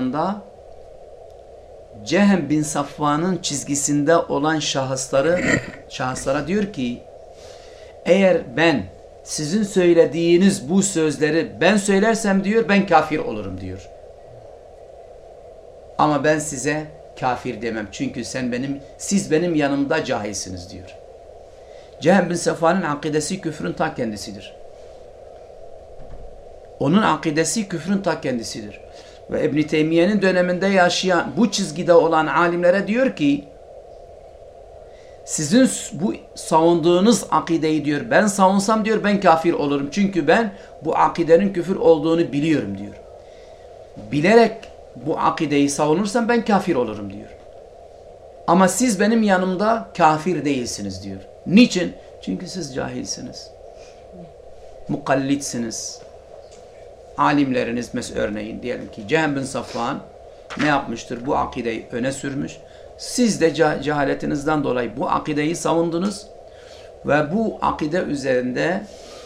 zamanında Cehem bin Safvan'ın çizgisinde olan şahısları şahıslara diyor ki eğer ben sizin söylediğiniz bu sözleri ben söylersem diyor ben kafir olurum diyor. Ama ben size kafir demem. Çünkü sen benim siz benim yanımda cahilsiniz diyor. Cehem bin Safvan'ın akidesi küfrün ta kendisidir. Onun akidesi küfrün ta kendisidir. Ve İbn Teymiye'nin döneminde yaşayan bu çizgide olan alimlere diyor ki sizin bu savunduğunuz akideyi diyor ben savunsam diyor ben kafir olurum. Çünkü ben bu akidenin küfür olduğunu biliyorum diyor. Bilerek bu akideyi savunursam ben kafir olurum diyor. Ama siz benim yanımda kafir değilsiniz diyor. Niçin? Çünkü siz cahilsiniz. Mukallitsiniz. Alimleriniz mesela örneğin diyelim ki Cehem bin Safvan ne yapmıştır? Bu akideyi öne sürmüş. Siz de cehaletinizden dolayı bu akideyi savundunuz ve bu akide üzerinde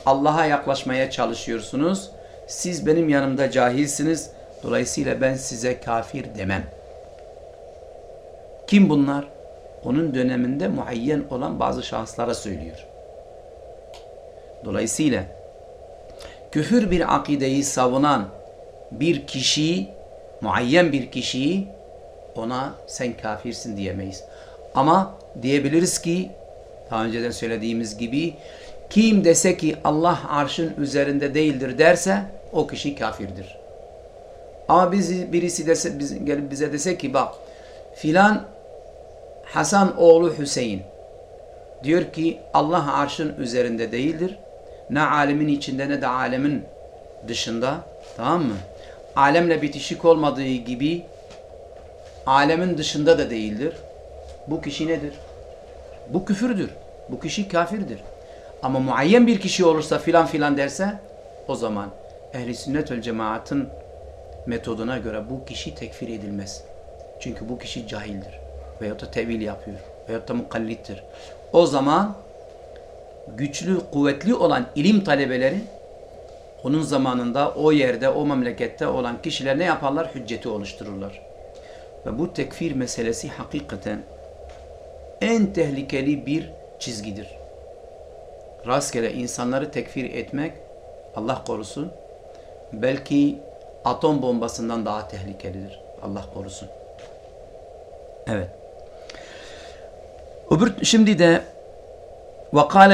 Allah'a yaklaşmaya çalışıyorsunuz. Siz benim yanımda cahilsiniz. Dolayısıyla ben size kafir demem. Kim bunlar? Onun döneminde muayyen olan bazı şahıslara söylüyor. Dolayısıyla küfür bir akideyi savunan bir kişiyi, muayyen bir kişiyi ona sen kafirsin diyemeyiz. Ama diyebiliriz ki daha önceden söylediğimiz gibi kim dese ki Allah arşın üzerinde değildir derse o kişi kafirdir. Ama biz, birisi dese, biz, gelip bize dese ki bak filan Hasan oğlu Hüseyin diyor ki Allah arşın üzerinde değildir. Ne alemin içinde ne de alemin dışında. Tamam mı? Alemle bitişik olmadığı gibi alemin dışında da değildir. Bu kişi nedir? Bu küfürdür. Bu kişi kafirdir. Ama muayyen bir kişi olursa filan filan derse o zaman ehli sünnet vel cemaatın metoduna göre bu kişi tekfir edilmez. Çünkü bu kişi cahildir. Veyahut da tevil yapıyor. Veyahut da mukallittir. O zaman güçlü, kuvvetli olan ilim talebeleri onun zamanında o yerde, o memlekette olan kişiler ne yaparlar? Hücceti oluştururlar. Ve bu tekfir meselesi hakikaten en tehlikeli bir çizgidir. Rastgele insanları tekfir etmek Allah korusun belki atom bombasından daha tehlikelidir. Allah korusun. Evet. Öbür, şimdi de وقال